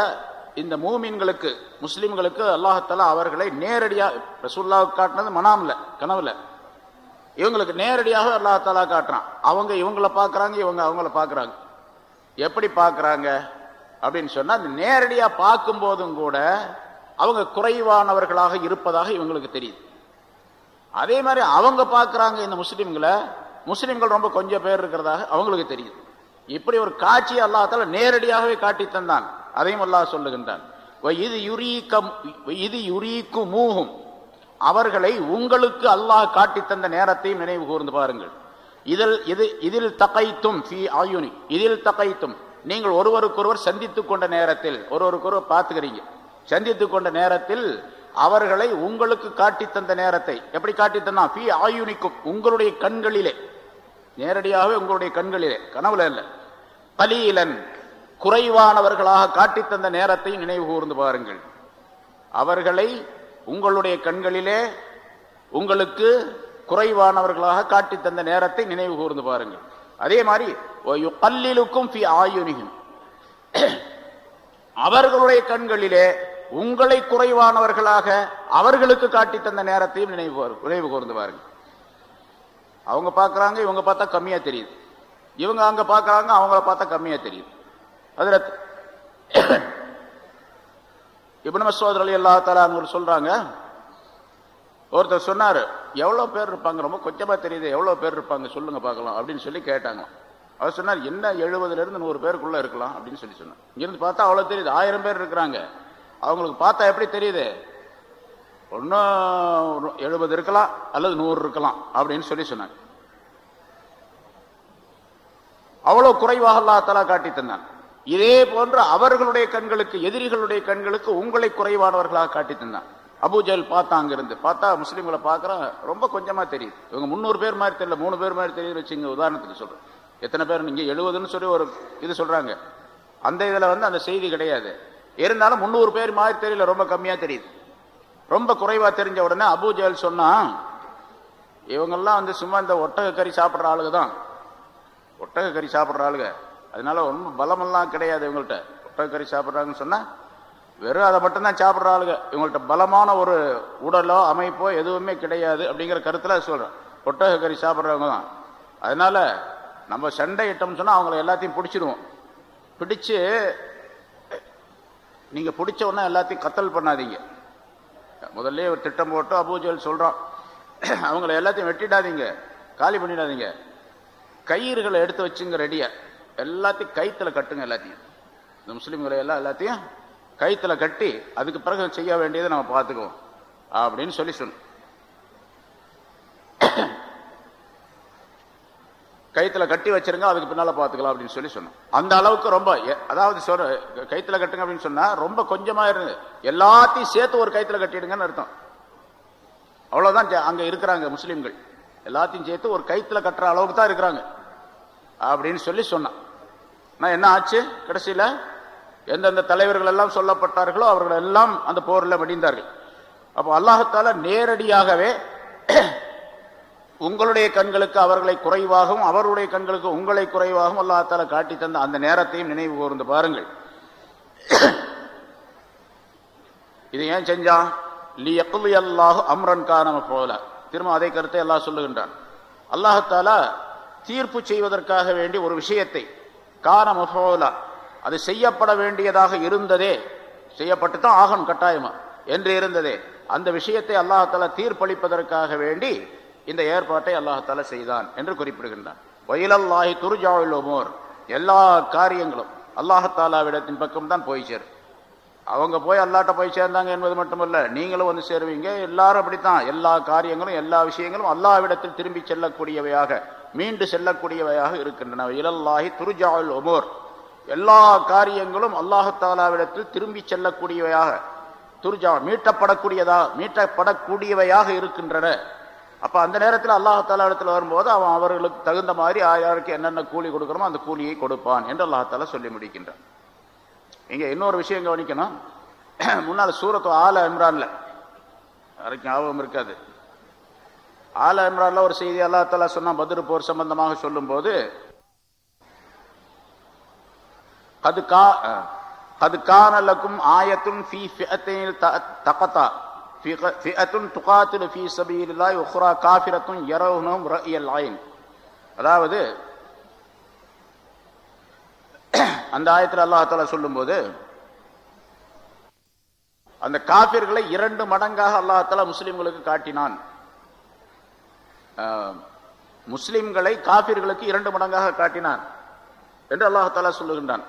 இந்த மூமின்களுக்கு முஸ்லீம்களுக்கு அல்லாஹால அவர்களை நேரடியாக ரசூல்லாவுக்கு காட்டினது மனாமில் கனவுல. இவங்களுக்கு நேரடியாக அல்லாஹாலா காட்டுறான். அவங்க இவங்கள பார்க்குறாங்க இவங்க அவங்கள பார்க்குறாங்க எப்படி பார்க்குறாங்க அப்படின்னு சொன்னால் அந்த நேரடியாக பார்க்கும்போதும் கூட அவங்க குறைவானவர்களாக இருப்பதாக இவங்களுக்கு தெரியுது. அதே மாதிரி அவங்க பார்க்குறாங்க இந்த முஸ்லீம்களை முஸ்லீம்கள் ரொம்ப கொஞ்சம் பேர் இருக்கிறதாக அவங்களுக்கு தெரியுது. இப்படி ஒரு காட்சி அல்லாத்தால நேரடியாகவே காட்டி தந்தாங்க அதையும் அல்லாஹ் சொல்லுகின்றான். இது யுரீக்கம் இது யுரீக்கு மூகும் அவர்களை உங்களுக்கு அல்லாஹ் காட்டி தந்த நேரத்தையும் நினைவு கூர்ந்து பாருங்கள். இதில் இது இதில் தகைத்தும் ஃபி ஆயுனி இதில் தகைத்தும். நீங்கள் ஒருவருக்கொருவர் சந்தித்து கொண்ட நேரத்தில் ஒருவருக்கொருவர் பார்த்துக்கிறீங்க. சந்தித்து கொண்ட நேரத்தில் அவர்களை உங்களுக்கு காட்டி தந்த நேரத்தை எப்படி காட்டி தந்தான்? ஃபி ஆயுனிக்கும் உங்களுடைய கண்களிலே. நேரடியாகவே உங்களுடைய கண்களிலே கனவுல இல்ல. கலீலன் குறைவானவர்களாக காட்டி தந்த நேரத்தை நினைவு கூர்ந்து பாருங்கள். அவர்களை உங்களுடைய கண்களிலே உங்களுக்கு குறைவானவர்களாக காட்டி தந்த நேரத்தை நினைவு கூர்ந்து பாருங்கள். அதே மாதிரி கல்லிலுக்கும் ஃபி ஆயுனிகும் அவர்களுடைய கண்களிலே உங்களை குறைவானவர்களாக அவர்களுக்கு காட்டி தந்த நேரத்தையும் நினைவு நினைவு கூர்ந்து பாருங்க அவங்க பார்க்கறாங்க இவங்க பார்த்தா கம்மியா தெரியுது. இவங்க அங்க பார்க்கறாங்க அவங்கள பார்த்தா கம்மியா தெரியுது. அதுல இப்னு மசோதர் அலி அல்லா தலா சொல்றாங்க. ஒருத்தர் சொன்னார் எவ்வளோ பேர் இருப்பாங்க? ரொம்ப கொஞ்சமா தெரியுது எவ்வளோ பேர் இருப்பாங்க? சொல்லுங்க பார்க்கலாம். அப்படின்னு சொல்லி கேட்டாங்க. அவர் சொன்னார் என்ன எழுபதுல இருந்து நூறு பேருக்குள்ளே இருக்கலாம்? அப்படின்னு சொல்லி சொன்னார். இங்கிருந்து பார்த்தா அவ்வளோ தெரியுது ஆயிரம் பேர் இருக்கிறாங்க. அவங்களுக்கு பார்த்தா எப்படி தெரியுது? ஒன்னும் எழுபது இருக்கலாம் அல்லது நூறு இருக்கலாம் அப்படின்னு சொல்லி சொன்னாங்க அவ்வளோ குறைவாக அல்லா தலா காட்டி தந்தான். இதே போன்று அவர்களுடைய கண்களுக்கு எதிரிகளுடைய கண்களுக்கு உங்களை குறைவானவர்களாக காட்டி தந்தான். அபுஜல் பார்த்தா அங்கிருந்து. பார்த்தா முஸ்லீம்களை பார்க்குறான் ரொம்ப கொஞ்சமாக தெரியுது. இவங்க முந்நூறு பேர் மாதிரி தெரியல மூணு பேர் மாதிரி தெரியுது வச்சுங்க உதாரணத்துக்கு சொல்கிறேன் எத்தனை பேர் நீங்கள் எழுபதுன்னு சொல்லி ஒரு இது சொல்கிறாங்க அந்த இதில் வந்து அந்த செய்தி கிடையாது. இருந்தாலும் முந்நூறு பேர் மாதிரி தெரியல ரொம்ப கம்மியாக தெரியுது. ரொம்ப குறைவாக தெரிஞ்ச உடனே அபுஜல் சொன்னால் இவங்கெல்லாம் வந்து சும்மா இந்த ஒட்டக கறி சாப்பிட்ற ஆளுக தான். ஒட்டக கறி சாப்பிட்ற ஆளுங்க. அதனால ரொம்ப பலமெல்லாம் கிடையாது இவங்கள்ட்ட. ஒட்டக சாப்பிட்றாங்கன்னு சொன்னால் வெறும் அதை மட்டும்தான் சாப்பிட்ற ஆளுங்க. இவங்கள்ட்ட பலமான ஒரு உடலோ அமைப்போ எதுவுமே கிடையாது அப்படிங்கிற கருத்தில் சொல்கிறேன் ஒட்டக கறி சாப்பிட்றவங்க தான். அதனால நம்ம சண்டை இட்டோம்னு சொன்னால் அவங்கள எல்லாத்தையும் பிடிச்சிடுவோம். பிடிச்சு நீங்கள் பிடிச்ச உடனே எல்லாத்தையும் கத்தல் பண்ணாதீங்க. முதல்ல ஒரு திட்டம் போட்டு அபூஜல் சொல்கிறோம் அவங்கள எல்லாத்தையும் வெட்டிடாதீங்க. காலி பண்ணிடாதீங்க. கயிறுகளை எடுத்து வச்சுங்க ரெடியாக எல்லாத்தையும் கைத்தில் கட்டுங்க எல்லாத்தையும். இந்த முஸ்லீம்களை எல்லாம் எல்லாத்தையும் கைத்தில் கட்டி அதுக்கு பிறகு செய்ய வேண்டியதை நம்ம பார்த்துக்குவோம். அப்படின்னு சொல்லி சொன்ன கைத்தில் கட்டி வச்சிருங்க அதுக்கு பின்னால பார்த்துக்கலாம் அப்படின்னு சொல்லி சொன்னோம். அந்த அளவுக்கு ரொம்ப அதாவது சொல்ற கைத்துல கட்டுங்க அப்படின்னு சொன்னா ரொம்ப கொஞ்சமாக இருந்து எல்லாத்தையும் சேர்த்து ஒரு கைத்தில் கட்டிடுங்கன்னு அர்த்தம். அவ்வளவுதான் அங்கே அங்க இருக்கிறாங்க முஸ்லிம்கள். எல்லாத்தையும் சேர்த்து ஒரு கைத்தில் கட்டுற அளவுக்கு தான் இருக்கிறாங்க. அப்படின்னு சொல்லி சொன்னான். நான் என்ன ஆச்சு? கடைசியில் எந்தெந்த தலைவர்கள் எல்லாம் சொல்லப்பட்டார்களோ அவர்கள் எல்லாம் அந்த போரில் மடிந்தார்கள் அப்போ அல்லாஹத்தால நேரடியாகவே உங்களுடைய கண்களுக்கு அவர்களை குறைவாகவும் அவருடைய கண்களுக்கு உங்களை குறைவாகவும் அல்லாஹத்தால காட்டி தந்த அந்த நேரத்தையும் நினைவு கூர்ந்து பாருங்கள். இது ஏன் செஞ்சான் லி யக்லி அல்லாஹு அம்ரன் கானம போல திரும்ப அதே கருத்தை எல்லாம் சொல்லுகின்றான். அல்லாஹத்தாலா தீர்ப்பு செய்வதற்காக வேண்டி ஒரு விஷயத்தை கான மஃபோலா அது செய்யப்பட வேண்டியதாக இருந்ததே. செய்யப்பட்டு தான் ஆகணும் கட்டாயமா. என்று இருந்ததே. அந்த விஷயத்தை அல்லாஹால தீர்ப்பளிப்பதற்காக வேண்டி இந்த ஏற்பாட்டை அல்லாஹால செய்தான் என்று குறிப்பிடுகின்றான். வயலல்லாஹி துருஜாவிலோமோர் எல்லா காரியங்களும் அல்லாஹாலாவிடத்தின் பக்கம் தான் போய் சேரும். அவங்க போய் அல்லாட்ட போய் சேர்ந்தாங்க என்பது மட்டுமல்ல நீங்களும் வந்து சேருவீங்க. எல்லாரும் அப்படித்தான். எல்லா காரியங்களும் எல்லா விஷயங்களும் அல்லாவிடத்தில் திரும்பி செல்லக்கூடியவையாக மீண்டு செல்லக்கூடியவையாக இருக்கின்றன. இலல்லாகி துருஜாவுல் ஒமோர் எல்லா காரியங்களும் அல்லாஹாலாவிடத்தில் திரும்பி செல்லக்கூடியவையாக துர்ஜா மீட்டப்படக்கூடியதா மீட்டப்படக்கூடியவையாக இருக்கின்றன. அப்போ அந்த நேரத்தில் அல்லாஹாலா இடத்துல வரும்போது அவன் அவர்களுக்கு தகுந்த மாதிரி யாருக்கு என்னென்ன கூலி கொடுக்கணுமோ அந்த கூலியை கொடுப்பான் என்று அல்லாஹாலா சொல்லி முடிக்கின்றான். இங்கே இன்னொரு விஷயம் கவனிக்கணும். முன்னால் சூரத்து ஆல இம்ரான்ல. யாருக்கும் ஞாபகம் இருக்காது. ஆல இம்ரான்ல ஒரு செய்தி அல்லா தலா சொன்னா பதில் போர் சம்பந்தமாக சொல்லும் போது கா கானலக்கும் ஆயத்தும் ஃபி ஃபிஅத்தைன் ஃபிஅத்துன் துகாத்திலு ஃபி அதாவது அந்த ஆயத்தில் அல்லாஹ் தாலா சொல்லும்போது அந்த காபிர்களை இரண்டு மடங்காக அல்லாஹால முஸ்லிம்களுக்கு காட்டினான். முஸ்லிம்களை காபிர்களுக்கு இரண்டு மடங்காக காட்டினான் என்று அல்லாஹாலா சொல்லுகின்றான்.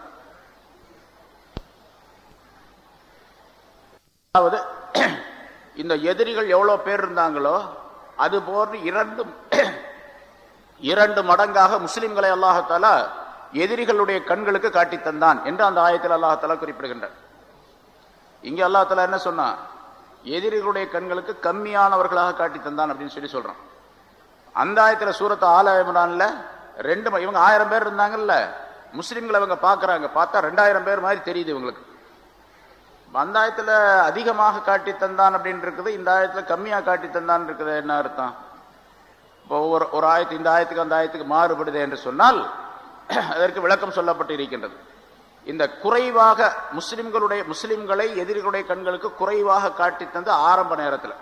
அதாவது *clears throat* இந்த எதிரிகள் எவ்வளவு பேர் இருந்தாங்களோ அது போன்று இரண்டு *clears throat* இரண்டு மடங்காக முஸ்லிம்களை அல்லாஹாலா எதிரிகளுடைய கண்களுக்கு காட்டி தந்தான் என்று அந்த ஆயத்தில் அல்லாஹாலா குறிப்பிடுகின்றார் இங்க அல்லாஹாலா என்ன சொன்னா எதிரிகளுடைய கண்களுக்கு கம்மியானவர்களாக காட்டி தந்தான் அப்படின்னு சொல்லி சொல்றான். அந்த ஆயத்தில் சூரத்து ஆல இம்ரான்ல ரெண்டு இவங்க ஆயிரம் பேர் இருந்தாங்கல்ல. முஸ்லீம்களை அவங்க பார்க்குறாங்க. பார்த்தா ரெண்டாயிரம் பேர் மாதிரி தெரியுது இவங்களுக்கு. அந்த அதிகமாக காட்டி தந்தான் அப்படின்னு இருக்குது. இந்த ஆயத்தில் கம்மியாக காட்டி தந்தான் இருக்குது. என்ன அர்த்தம்? இப்போ ஒரு ஒரு ஆயத்து இந்த ஆயத்துக்கு அந்த ஆயத்துக்கு மாறுபடுது என்று சொன்னால் அதற்கு விளக்கம் சொல்லப்பட்டு இருக்கின்றது இந்த குறைவாக முஸ்லிம்களுடைய முஸ்லிம்களை எதிரிகளுடைய கண்களுக்கு குறைவாக காட்டி தந்து ஆரம்ப நேரத்தில்.